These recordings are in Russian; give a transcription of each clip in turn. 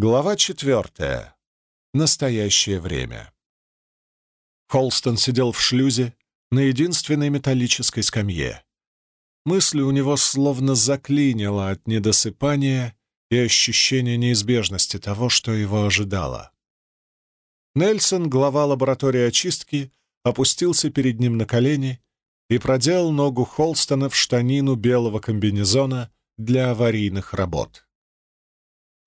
Глава четвертая. Настоящее время. Холстон сидел в шлюзе на единственной металлической скамье. Мысли у него словно заклинило от недосыпания и ощущения неизбежности того, что его ожидало. Нельсон, глава лаборатории очистки, опустился перед ним на колени и проделал ногу Холстона в штанину белого комбинезона для аварийных работ.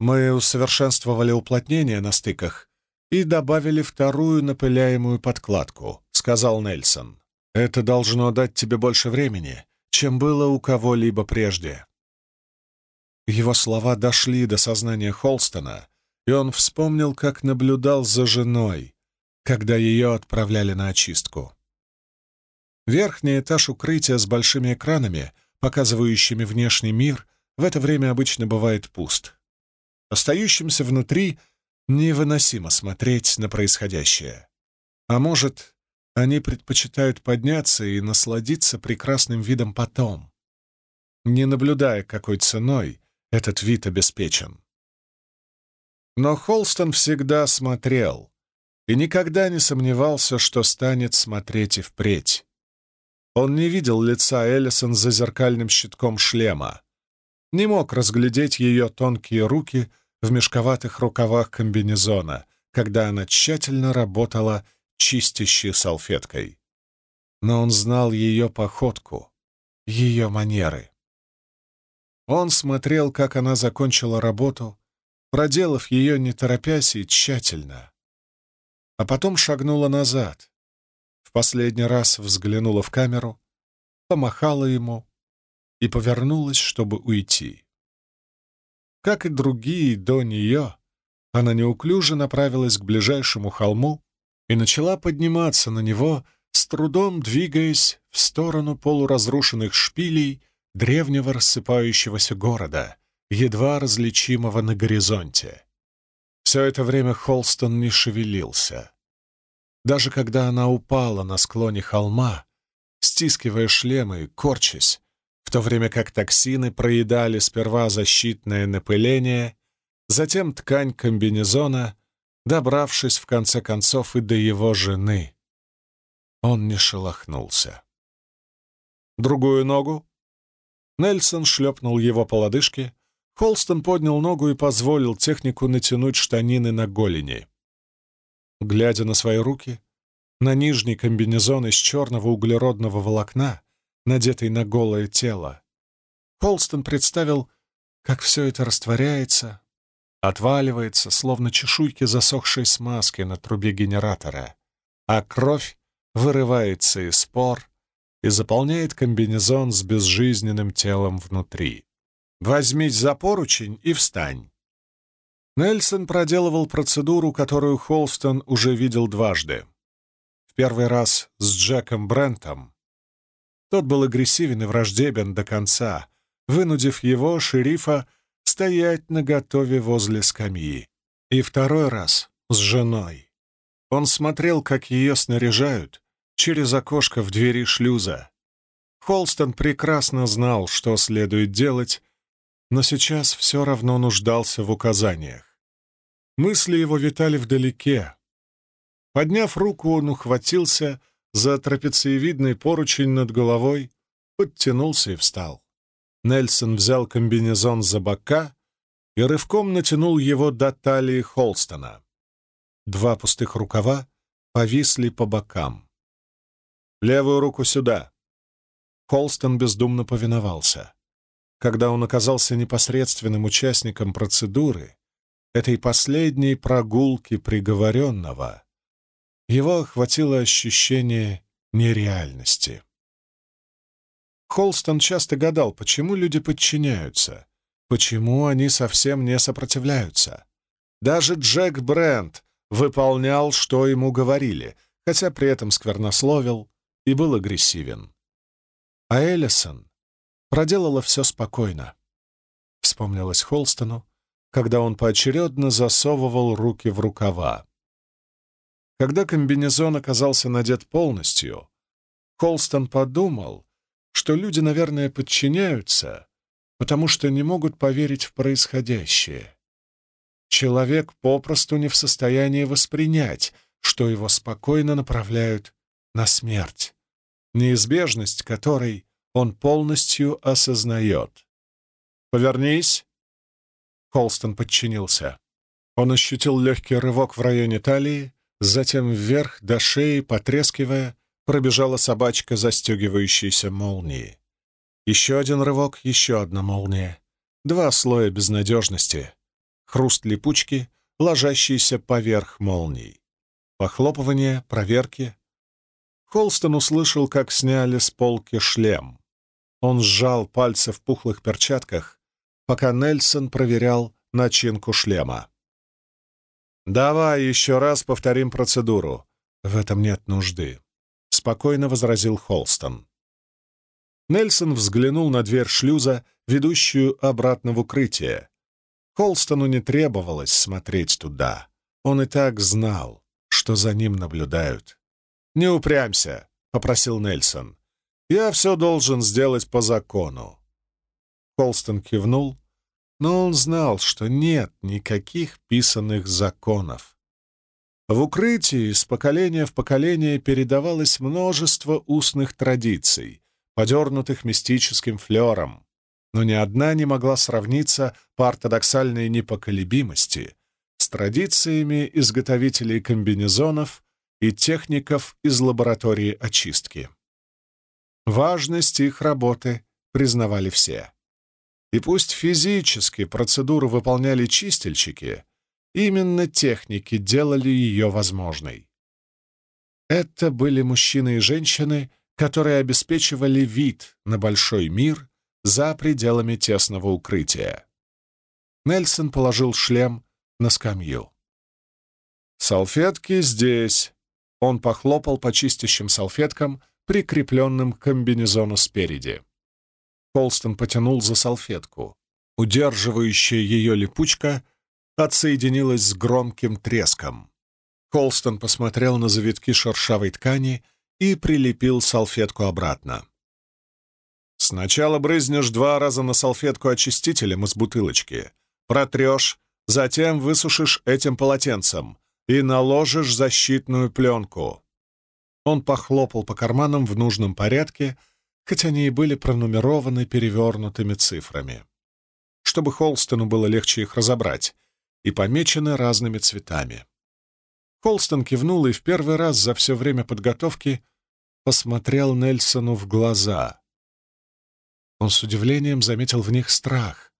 Мы усовершенствовали уплотнение на стыках и добавили вторую напыляемую подкладку, сказал Нельсон. Это должно дать тебе больше времени, чем было у кого-либо прежде. Его слова дошли до сознания Холстона, и он вспомнил, как наблюдал за женой, когда ее отправляли на очистку. Верхний этаж укрытия с большими экранами, показывающими внешний мир, в это время обычно бывает пуст. Остающимся внутри невыносимо смотреть на происходящее. А может, они предпочитают подняться и насладиться прекрасным видом потом, не наблюдая, какой ценой этот вид обеспечен. Но Холстон всегда смотрел и никогда не сомневался, что станет смотреть и впредь. Он не видел лица Эллисон за зеркальным щитком шлема, не мог разглядеть ее тонкие руки в мешковатых рукавах комбинезона, когда она тщательно работала чистящей салфеткой. Но он знал ее походку, ее манеры. Он смотрел, как она закончила работу, проделав ее не торопясь и тщательно. А потом шагнула назад, в последний раз взглянула в камеру, помахала ему и повернулась, чтобы уйти. Как и другие до нее, она неуклюже направилась к ближайшему холму и начала подниматься на него, с трудом двигаясь в сторону полуразрушенных шпилей древнего рассыпающегося города, едва различимого на горизонте. Все это время Холстон не шевелился. Даже когда она упала на склоне холма, стискивая шлемы и корчась, в то время как токсины проедали сперва защитное напыление, затем ткань комбинезона, добравшись в конце концов и до его жены. Он не шелохнулся. Другую ногу? Нельсон шлепнул его по лодыжке, Холстон поднял ногу и позволил технику натянуть штанины на голени. Глядя на свои руки, на нижний комбинезон из черного углеродного волокна, надетый на голое тело. Холстон представил, как все это растворяется, отваливается, словно чешуйки засохшей смазки на трубе генератора, а кровь вырывается из спор и заполняет комбинезон с безжизненным телом внутри. «Возьмись за поручень и встань». Нельсон проделывал процедуру, которую Холстон уже видел дважды. В первый раз с Джеком Брентом, тот был агрессивен и враждебен до конца, вынудив его, шерифа, стоять наготове возле скамьи. И второй раз с женой. Он смотрел, как ее снаряжают через окошко в двери шлюза. Холстон прекрасно знал, что следует делать, но сейчас все равно нуждался в указаниях. Мысли его витали вдалеке. Подняв руку, он ухватился за трапециевидный поручень над головой, подтянулся и встал. Нельсон взял комбинезон за бока и рывком натянул его до талии Холстона. Два пустых рукава повисли по бокам. «Левую руку сюда!» Холстон бездумно повиновался. Когда он оказался непосредственным участником процедуры, этой последней прогулки приговоренного, его охватило ощущение нереальности. Холстон часто гадал, почему люди подчиняются, почему они совсем не сопротивляются. Даже Джек Брент выполнял, что ему говорили, хотя при этом сквернословил и был агрессивен. А Эллисон проделала все спокойно. Вспомнилось Холстону, когда он поочередно засовывал руки в рукава. Когда комбинезон оказался надет полностью, Холстон подумал, что люди, наверное, подчиняются, потому что не могут поверить в происходящее. человек попросту не в состоянии воспринять, что его спокойно направляют на смерть, неизбежность которой он полностью осознает. «Повернись!» Холстон подчинился. Он ощутил легкий рывок в районе талии, затем вверх до шеи, потрескивая, пробежала собачка, застегивающаяся молнией. Еще один рывок, еще одна молния. Два слоя безнадежности. Хруст липучки, ложащийся поверх молний. Похлопывание, проверки. Холстон услышал, как сняли с полки шлем. Он сжал пальцы в пухлых перчатках, пока Нельсон проверял начинку шлема. «Давай еще раз повторим процедуру. В этом нет нужды», — спокойно возразил Холстон. Нельсон взглянул на дверь шлюза, ведущую обратно в укрытие. Холстону не требовалось смотреть туда. Он и так знал, что за ним наблюдают. «Не упрямься», — попросил Нельсон. «Я все должен сделать по закону». Холстон кивнул, но он знал, что нет никаких писанных законов. В укрытии из поколения в поколение передавалось множество устных традиций, подернутых мистическим флером, но ни одна не могла сравниться по ортодоксальной непоколебимости с традициями изготовителей комбинезонов и техников из лаборатории очистки. Важность их работы признавали все. И пусть физически процедуру выполняли чистильщики, именно техники делали ее возможной. Это были мужчины и женщины, которые обеспечивали вид на большой мир за пределами тесного укрытия. Нельсон положил шлем на скамью. «Салфетки здесь!» Он похлопал по чистящим салфеткам, прикрепленным к комбинезону спереди. Колстон потянул за салфетку. Удерживающая ее липучка отсоединилась с громким треском. Колстон посмотрел на завитки шершавой ткани и прилепил салфетку обратно. «Сначала брызнешь два раза на салфетку очистителем из бутылочки, протрешь, затем высушишь этим полотенцем и наложишь защитную пленку». Он похлопал по карманам в нужном порядке — хоть они и были пронумерованы перевернутыми цифрами, чтобы Холстону было легче их разобрать, и помечены разными цветами. Холстон кивнул и в первый раз за все время подготовки посмотрел Нельсону в глаза. Он с удивлением заметил в них страх,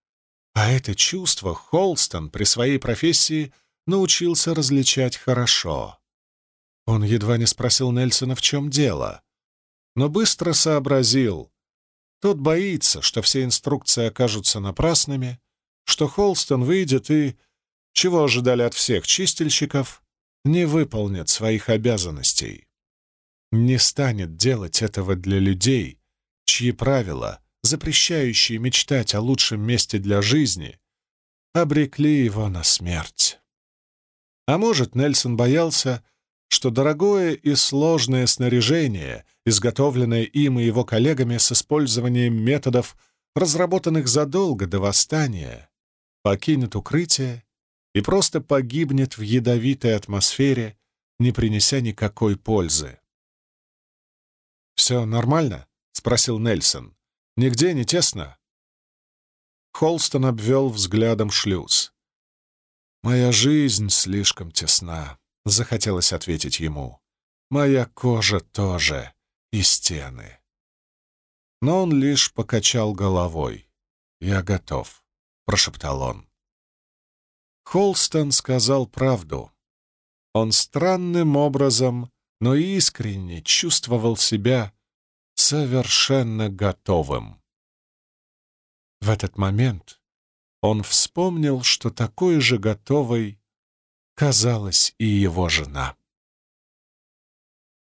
а это чувство Холстон при своей профессии научился различать хорошо. Он едва не спросил Нельсона, в чем дело но быстро сообразил. Тот боится, что все инструкции окажутся напрасными, что Холстон выйдет и, чего ожидали от всех чистильщиков, не выполнит своих обязанностей. Не станет делать этого для людей, чьи правила, запрещающие мечтать о лучшем месте для жизни, обрекли его на смерть. А может, Нельсон боялся, что дорогое и сложное снаряжение, изготовленное им и его коллегами с использованием методов, разработанных задолго до восстания, покинет укрытие и просто погибнет в ядовитой атмосфере, не принеся никакой пользы. «Все нормально?» — спросил Нельсон. «Нигде не тесно?» Холстон обвел взглядом шлюз. «Моя жизнь слишком тесна», — захотелось ответить ему. «Моя кожа тоже и стены». Но он лишь покачал головой. «Я готов», — прошептал он. Холстон сказал правду. Он странным образом, но искренне чувствовал себя совершенно готовым. В этот момент он вспомнил, что такой же готовой казалась и его жена.